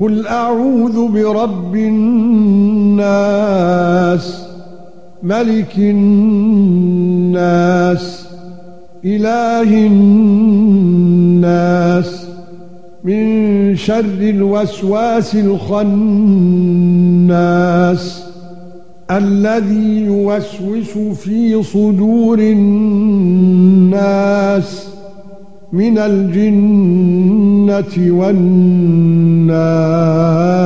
قل اعوذ برب الناس ملك الناس اله الناس من شر الوسواس الخناس الذي يوسوس في صدور الناس من الجنة والناس النار